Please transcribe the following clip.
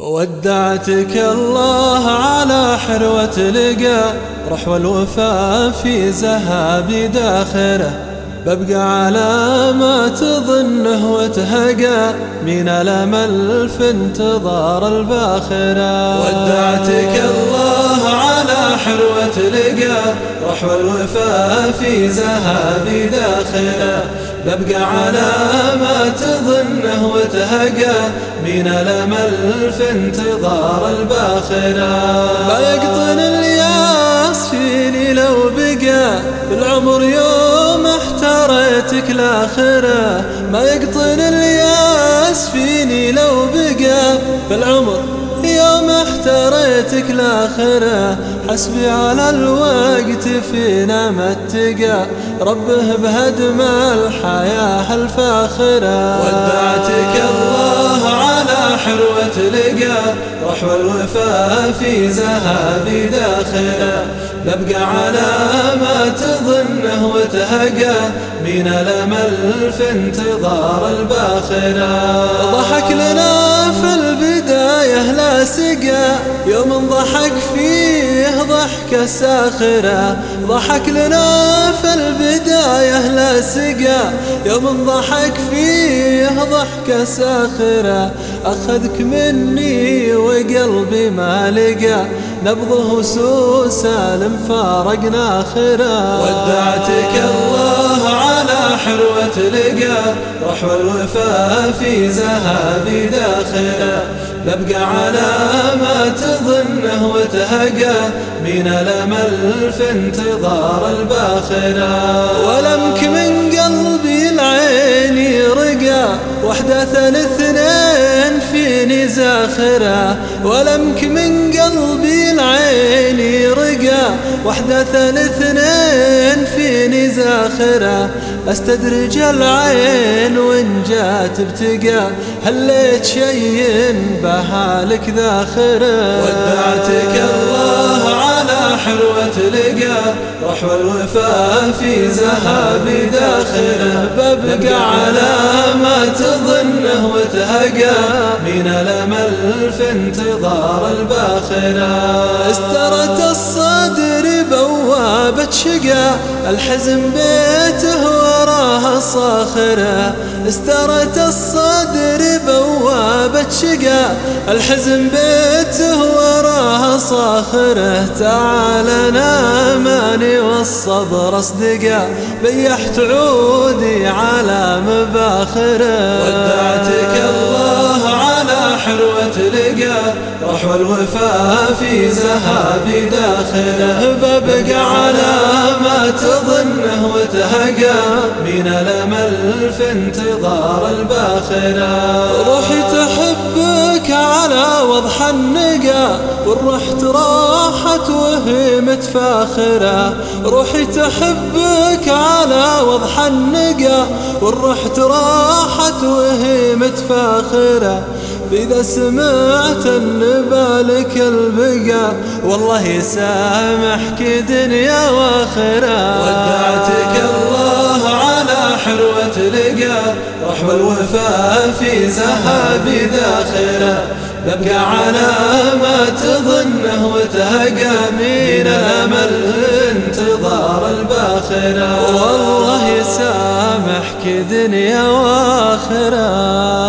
ودعتك الله على حروة لقى روح والوفاء في زهابي داخره. ببقى على ما تظنه وتهقى من الأمل في انتظار الباخرة. ودعتك الله على حروة لقى روح والوفاء في زهابي داخله. ببقى على ما تظنه وتهقى من الأمل في انتظار الباخرة. ما يقطن الياس فيني لو بقى العمر يوم لاخره ما يقطن الياس فيني لو بقى في العمر يوم احتريتك لآخرة. حسبي على الوقت فينا متقى ربه بهدم الحياة الفاخرة. ودعتك الله. على حروة لقى روح والوفاء في زهابي داخله. نبقى على ما تظنه وتهقى من الأمل في انتظار الباخرة ضحك لنا البداية لا سقى. يوم ضحك فيه ضحكة ساخرة. ضحك لنا في البداية لا سقى. يوم ضحك فيه ضحكة ساخرة. أخذك مني وقلبي ما لقى. نبضه سالم فارقنا آخرة. ودعتك الله على حروة لقى. روح والوفاء في زهابي داخله نبقى على ما تظنه وتهقى من الأمل في انتظار الباخرة. ولمك من قلبي العين رقى وحدة الاثنين فيني زاخرة. ولمك من قلبي العين رقى وحدة الاثنين فيني زاخرة. استدرج العين وإن جات بتقى هليت شي بهالك ذاخرة. ودعتك الله على حلوة لقى روح والوفاء في زهابي داخله ببقى على ما تظنه وتهقى من الأمل في انتظار الباخرة. استرت الصدر بوابة شقا الحزن بيته وراها صاخرة استرت الصدر بوابة شقا الحزن بيته وراها صاخرة تعال ناماني والصبر اصدقا بيحت عودي على مباخرة. ودعتك الله على حلوة لقى روح والوفاء في زهابي داخله. ببقى على ما تظنه وتهقى. من الأمل في انتظار الباخرة روحي تحبك على وضح النقا والرحت راحت وهي متفاخرة. روحي تحبك على وضح النقا والرحت راحت وهي متفاخرة. فإذا سمعت أن بالك البقى والله يسامحك دنيا وآخرة. ودعتك الله على حلوة لقى روح والوفاء في زهابي داخله ببقى على ما تظنه وتهقى من الأمل انتظار الباخرة. والله يسامحك دنيا وآخرة.